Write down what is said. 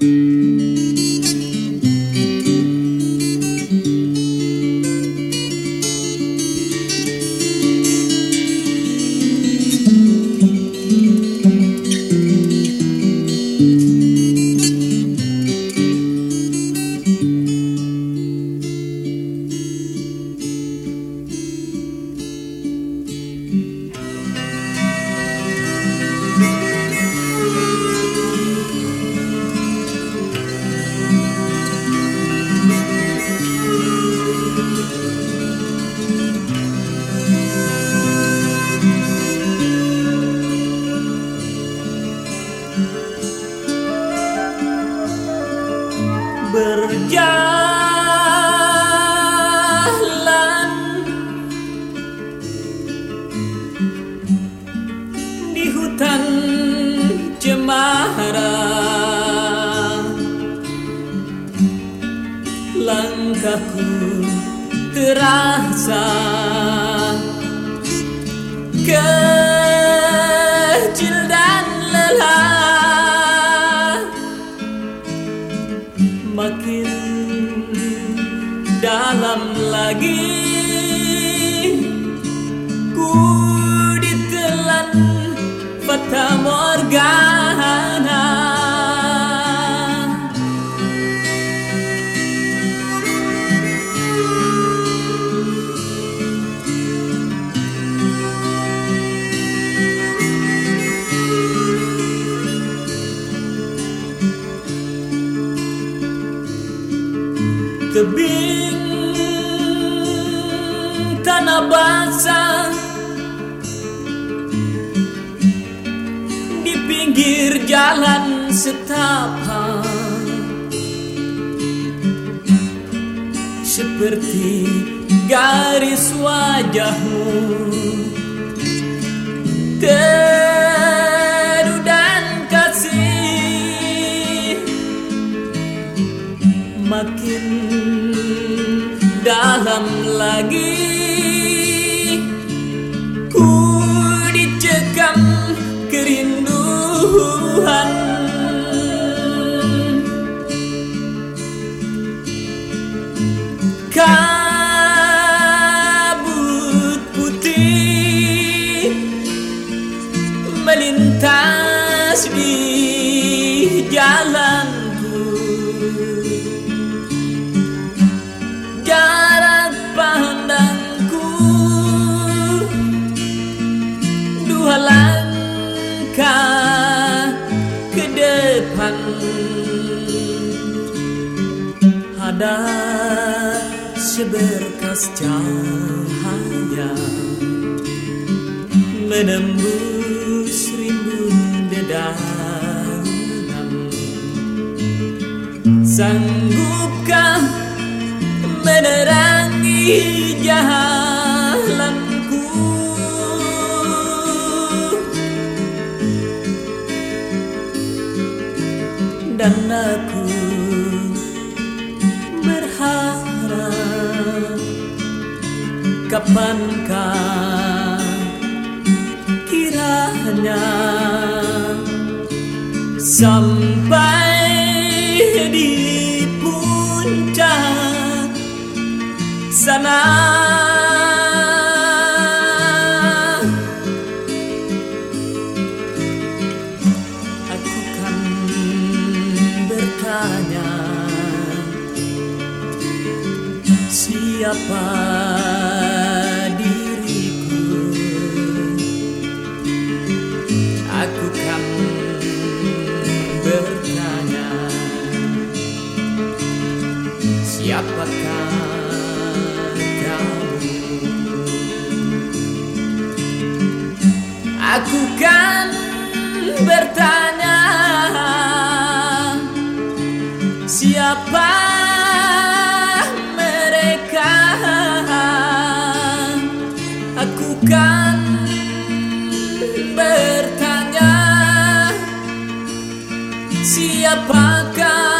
Mm-hmm. Berjalan di hutan cemara. Langkahku terasa kecil tebing tanah basah. Di pinggir jalan setapak seperti garis wajahmu di jalanku. Jarak pandangku. Dua langkah ke depan. Ada seberkas cahaya menembus dedaunan sanggupkah menerangi jalanku dan aku berharap kapankah kiranya sampai di puncak sana. Aku kan bertanya siapa aku kan bertanya siapa mereka? Aku kan bertanya siapakah